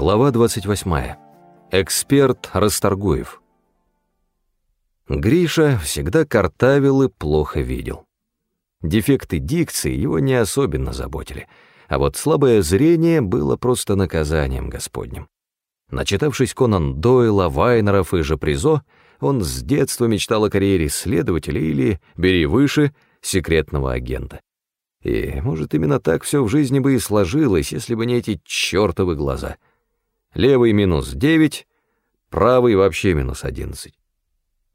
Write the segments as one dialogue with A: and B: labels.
A: Глава 28. Эксперт Расторгуев. Гриша всегда картавил и плохо видел. Дефекты дикции его не особенно заботили, а вот слабое зрение было просто наказанием Господним. Начитавшись Конан Дойла, Вайнеров и Жапризо, он с детства мечтал о карьере следователя или, бери выше, секретного агента. И, может, именно так все в жизни бы и сложилось, если бы не эти чертовы глаза. Левый минус девять, правый вообще минус одиннадцать.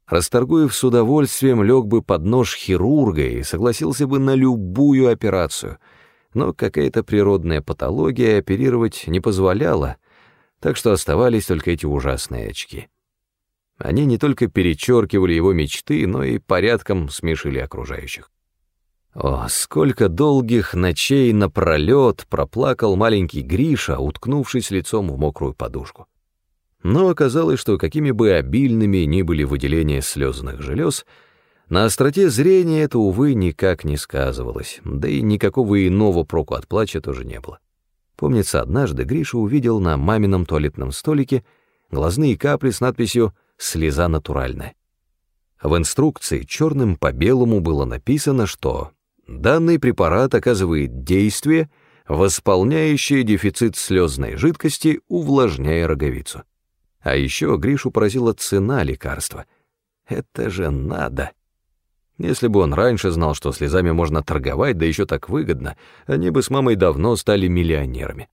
A: Расторгуев с удовольствием лег бы под нож хирурга и согласился бы на любую операцию, но какая-то природная патология оперировать не позволяла, так что оставались только эти ужасные очки. Они не только перечеркивали его мечты, но и порядком смешили окружающих. О, сколько долгих ночей напролет проплакал маленький Гриша, уткнувшись лицом в мокрую подушку. Но оказалось, что какими бы обильными ни были выделения слезных желез, на остроте зрения это, увы, никак не сказывалось, да и никакого иного проку от плача тоже не было. Помнится, однажды Гриша увидел на мамином туалетном столике глазные капли с надписью «Слеза натуральная». В инструкции черным по белому было написано, что Данный препарат оказывает действие, восполняющее дефицит слезной жидкости, увлажняя роговицу. А еще Гришу поразила цена лекарства. Это же надо. Если бы он раньше знал, что слезами можно торговать, да еще так выгодно, они бы с мамой давно стали миллионерами.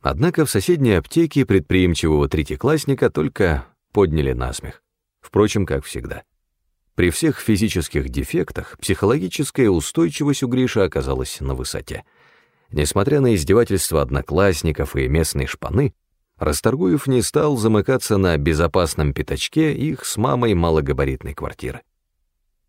A: Однако в соседней аптеке предприимчивого третьеклассника только подняли насмех. Впрочем, как всегда. При всех физических дефектах психологическая устойчивость у Гриши оказалась на высоте. Несмотря на издевательства одноклассников и местной шпаны, Расторгуев не стал замыкаться на безопасном пятачке их с мамой малогабаритной квартиры.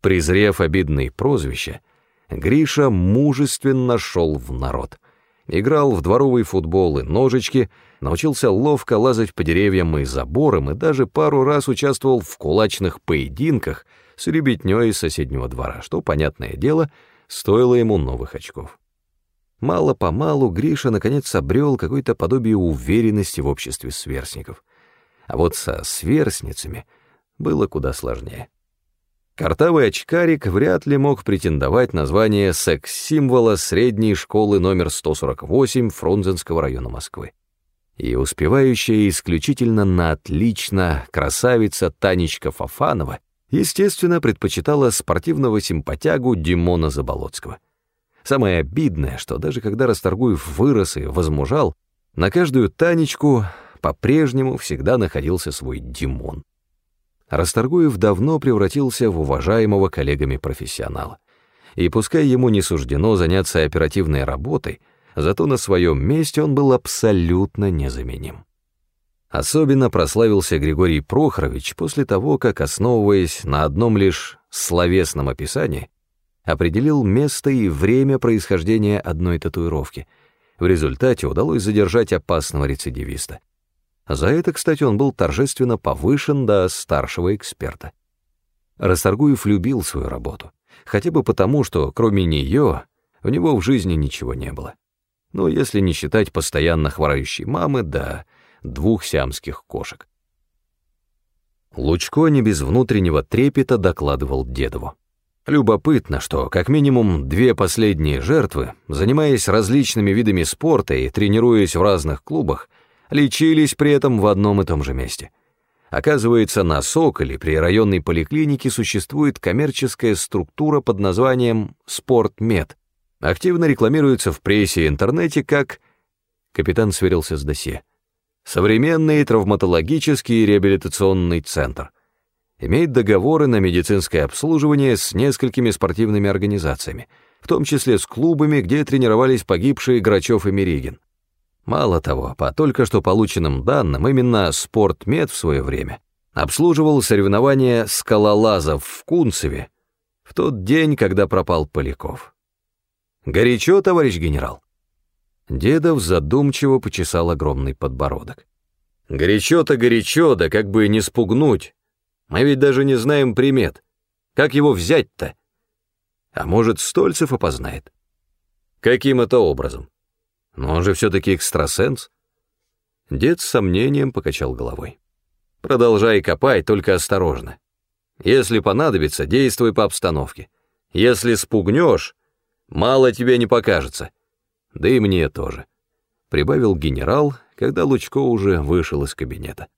A: Презрев обидные прозвища, Гриша мужественно шел в народ. Играл в дворовый футбол и ножички, научился ловко лазать по деревьям и заборам и даже пару раз участвовал в кулачных поединках — с ребятнёй из соседнего двора, что, понятное дело, стоило ему новых очков. Мало-помалу Гриша наконец обрел какое-то подобие уверенности в обществе сверстников. А вот со сверстницами было куда сложнее. Картавый очкарик вряд ли мог претендовать на звание секс-символа средней школы номер 148 Фрунзенского района Москвы. И успевающая исключительно на отлично красавица Танечка Фафанова — естественно, предпочитала спортивного симпатягу Димона Заболоцкого. Самое обидное, что даже когда Расторгуев вырос и возмужал, на каждую Танечку по-прежнему всегда находился свой Димон. Расторгуев давно превратился в уважаемого коллегами профессионала. И пускай ему не суждено заняться оперативной работой, зато на своем месте он был абсолютно незаменим. Особенно прославился Григорий Прохорович после того, как, основываясь на одном лишь словесном описании, определил место и время происхождения одной татуировки. В результате удалось задержать опасного рецидивиста. За это, кстати, он был торжественно повышен до старшего эксперта. Расторгуев любил свою работу, хотя бы потому, что кроме нее у него в жизни ничего не было. Но если не считать постоянно хворающей мамы, да — двух сиамских кошек. Лучко не без внутреннего трепета докладывал Дедову. Любопытно, что как минимум две последние жертвы, занимаясь различными видами спорта и тренируясь в разных клубах, лечились при этом в одном и том же месте. Оказывается, на Соколе при районной поликлинике существует коммерческая структура под названием «Спортмед». Активно рекламируется в прессе и интернете как... Капитан сверился с досье. Современный травматологический реабилитационный центр. Имеет договоры на медицинское обслуживание с несколькими спортивными организациями, в том числе с клубами, где тренировались погибшие Грачев и Меригин. Мало того, по только что полученным данным, именно «Спортмед» в свое время обслуживал соревнования скалолазов в Кунцеве в тот день, когда пропал Поляков. «Горячо, товарищ генерал?» Дедов задумчиво почесал огромный подбородок. «Горячо-то горячо, да как бы не спугнуть. Мы ведь даже не знаем примет. Как его взять-то? А может, Стольцев опознает? Каким это образом? Но он же все-таки экстрасенс». Дед с сомнением покачал головой. «Продолжай копать, только осторожно. Если понадобится, действуй по обстановке. Если спугнешь, мало тебе не покажется. Да и мне тоже», — прибавил генерал, когда Лучко уже вышел из кабинета.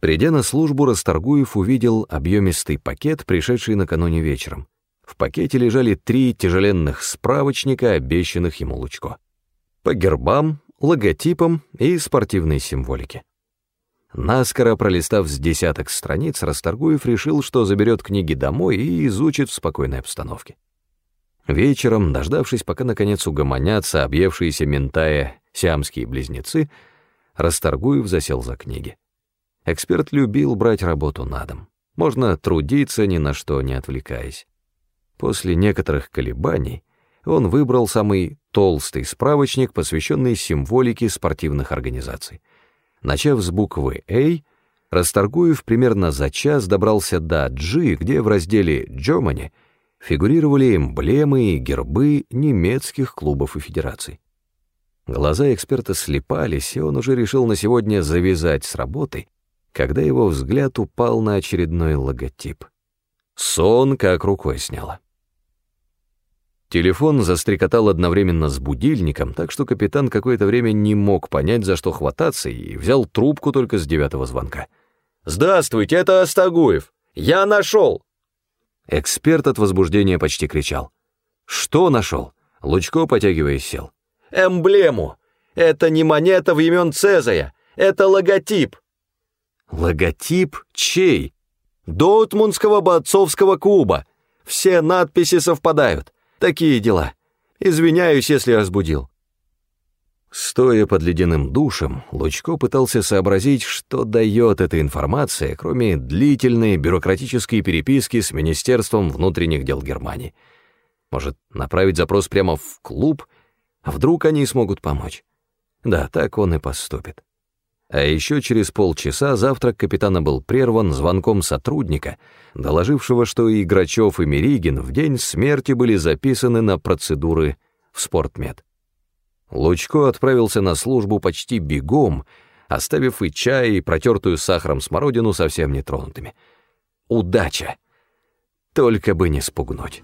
A: Придя на службу, Расторгуев увидел объемистый пакет, пришедший накануне вечером. В пакете лежали три тяжеленных справочника, обещанных ему Лучко. По гербам, логотипам и спортивной символике. Наскоро пролистав с десяток страниц, Расторгуев решил, что заберет книги домой и изучит в спокойной обстановке. Вечером, дождавшись, пока наконец угомонятся объевшиеся ментая сиамские близнецы, Расторгуев засел за книги. Эксперт любил брать работу на дом. Можно трудиться, ни на что не отвлекаясь. После некоторых колебаний он выбрал самый толстый справочник, посвященный символике спортивных организаций. Начав с буквы «А», Расторгуев примерно за час добрался до «G», где в разделе «Germany» фигурировали эмблемы и гербы немецких клубов и федераций. Глаза эксперта слепались, и он уже решил на сегодня завязать с работой, когда его взгляд упал на очередной логотип. Сон как рукой сняло. Телефон застрекотал одновременно с будильником, так что капитан какое-то время не мог понять, за что хвататься, и взял трубку только с девятого звонка. «Здравствуйте, это Остагуев! Я нашел!» Эксперт от возбуждения почти кричал. «Что нашел?» Лучко, потягиваясь, сел. «Эмблему! Это не монета времен Цезаря, это логотип!» «Логотип чей?» «Доутмундского бойцовского клуба. Все надписи совпадают. Такие дела. Извиняюсь, если разбудил». Стоя под ледяным душем, Лучко пытался сообразить, что дает эта информация, кроме длительной бюрократической переписки с Министерством внутренних дел Германии. Может, направить запрос прямо в клуб, а вдруг они смогут помочь? Да, так он и поступит. А еще через полчаса завтрак капитана был прерван звонком сотрудника, доложившего, что и Грачев, и Меригин в день смерти были записаны на процедуры в спортмед. Лучко отправился на службу почти бегом, оставив и чай, и протертую сахаром смородину совсем нетронутыми. Удача! Только бы не спугнуть.